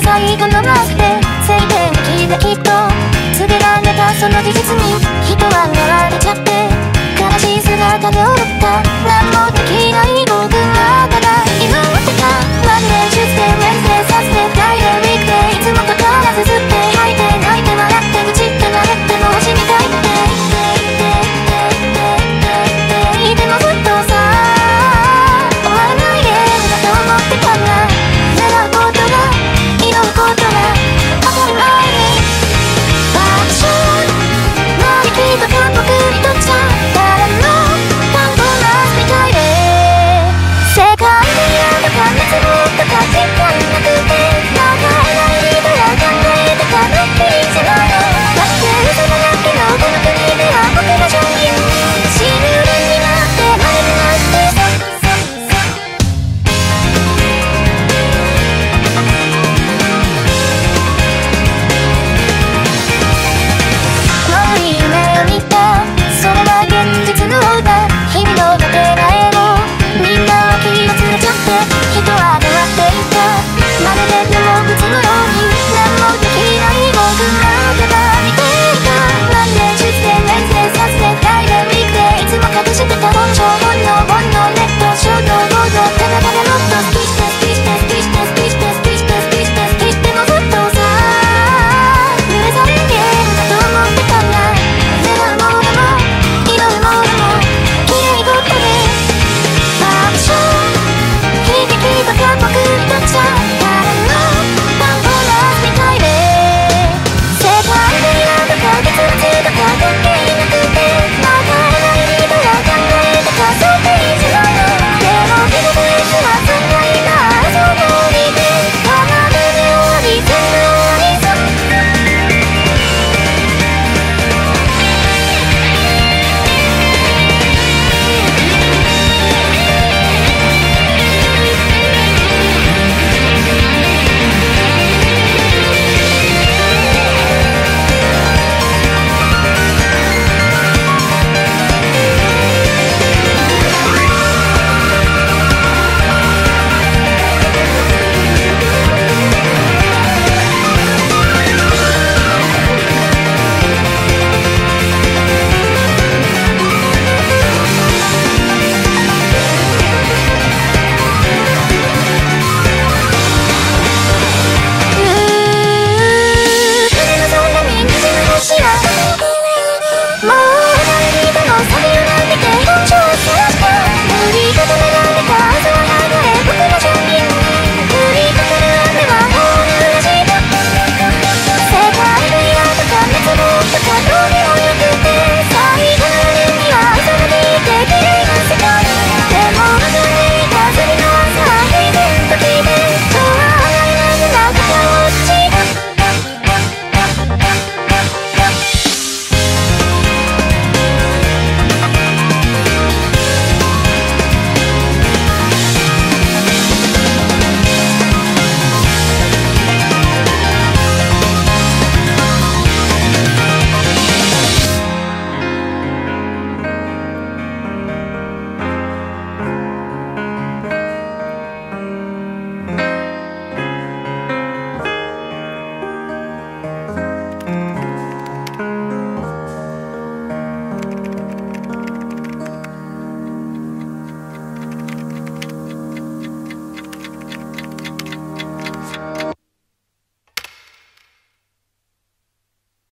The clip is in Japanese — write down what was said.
最後のなくて静電気できっと告げられたその事実に人は呪われちゃって悲しい姿で踊った。何もできない。